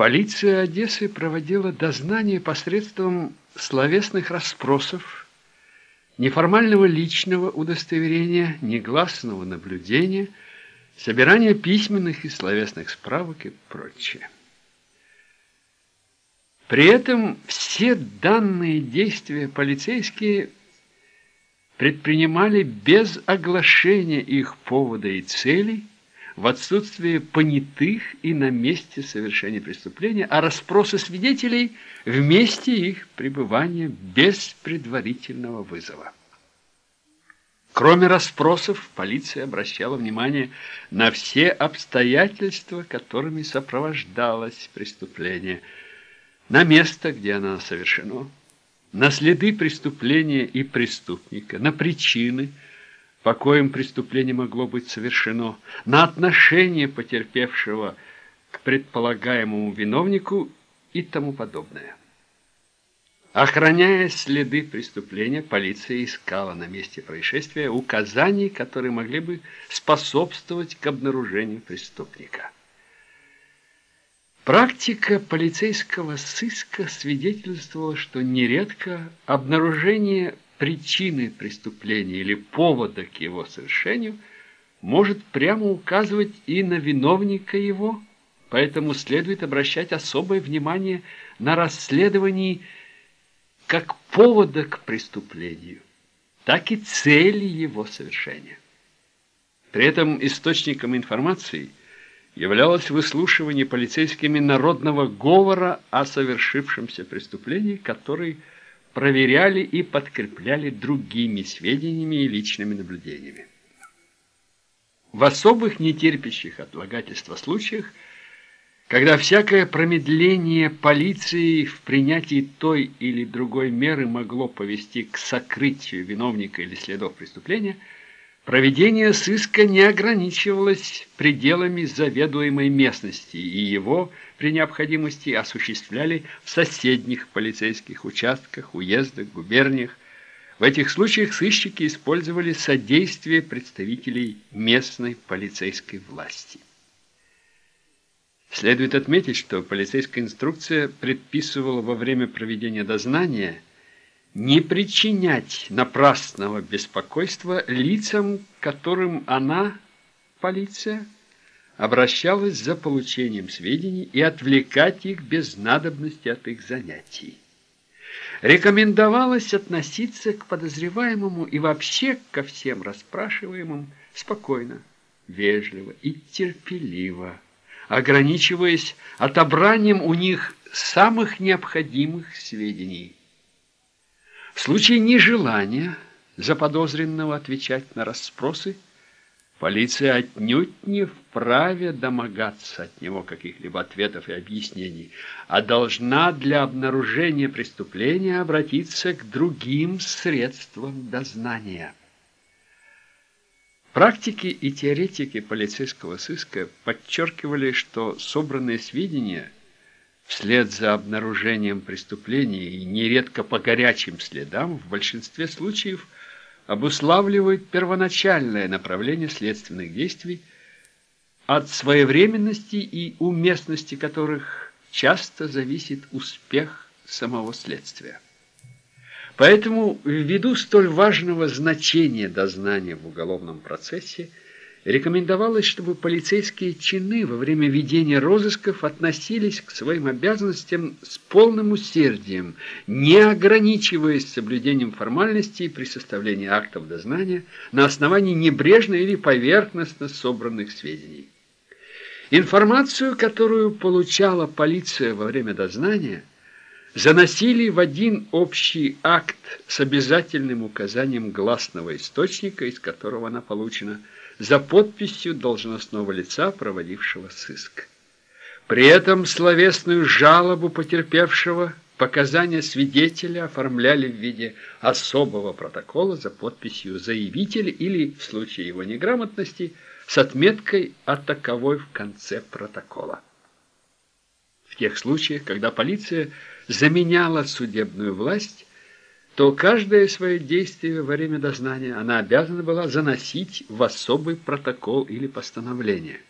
Полиция Одессы проводила дознание посредством словесных расспросов, неформального личного удостоверения, негласного наблюдения, собирания письменных и словесных справок и прочее. При этом все данные действия полицейские предпринимали без оглашения их повода и целей, в отсутствие понятых и на месте совершения преступления, а расспросы свидетелей в месте их пребывания без предварительного вызова. Кроме расспросов, полиция обращала внимание на все обстоятельства, которыми сопровождалось преступление, на место, где оно совершено, на следы преступления и преступника, на причины, по коим преступление могло быть совершено, на отношение потерпевшего к предполагаемому виновнику и тому подобное. Охраняя следы преступления, полиция искала на месте происшествия указаний, которые могли бы способствовать к обнаружению преступника. Практика полицейского сыска свидетельствовала, что нередко обнаружение причины преступления или повода к его совершению может прямо указывать и на виновника его, поэтому следует обращать особое внимание на расследование как повода к преступлению, так и цели его совершения. При этом источником информации – являлось выслушивание полицейскими народного говора о совершившемся преступлении, который проверяли и подкрепляли другими сведениями и личными наблюдениями. В особых нетерпящих отлагательства случаях, когда всякое промедление полиции в принятии той или другой меры могло повести к сокрытию виновника или следов преступления – Проведение сыска не ограничивалось пределами заведуемой местности, и его при необходимости осуществляли в соседних полицейских участках, уездах, губерниях. В этих случаях сыщики использовали содействие представителей местной полицейской власти. Следует отметить, что полицейская инструкция предписывала во время проведения дознания – не причинять напрасного беспокойства лицам, которым она, полиция, обращалась за получением сведений и отвлекать их без надобности от их занятий. Рекомендовалось относиться к подозреваемому и вообще ко всем расспрашиваемым спокойно, вежливо и терпеливо, ограничиваясь отобранием у них самых необходимых сведений – в случае нежелания заподозренного отвечать на расспросы, полиция отнюдь не вправе домогаться от него каких-либо ответов и объяснений, а должна для обнаружения преступления обратиться к другим средствам дознания. Практики и теоретики полицейского сыска подчеркивали, что собранные сведения – вслед за обнаружением преступления и нередко по горячим следам в большинстве случаев обуславливают первоначальное направление следственных действий, от своевременности и уместности которых часто зависит успех самого следствия. Поэтому ввиду столь важного значения дознания в уголовном процессе рекомендовалось, чтобы полицейские чины во время ведения розысков относились к своим обязанностям с полным усердием, не ограничиваясь соблюдением формальностей при составлении актов дознания на основании небрежно или поверхностно собранных сведений. Информацию, которую получала полиция во время дознания, заносили в один общий акт с обязательным указанием гласного источника, из которого она получена – за подписью должностного лица, проводившего сыск. При этом словесную жалобу потерпевшего показания свидетеля оформляли в виде особого протокола за подписью заявителя или, в случае его неграмотности, с отметкой о таковой в конце протокола. В тех случаях, когда полиция заменяла судебную власть, то каждое свое действие во время дознания она обязана была заносить в особый протокол или постановление.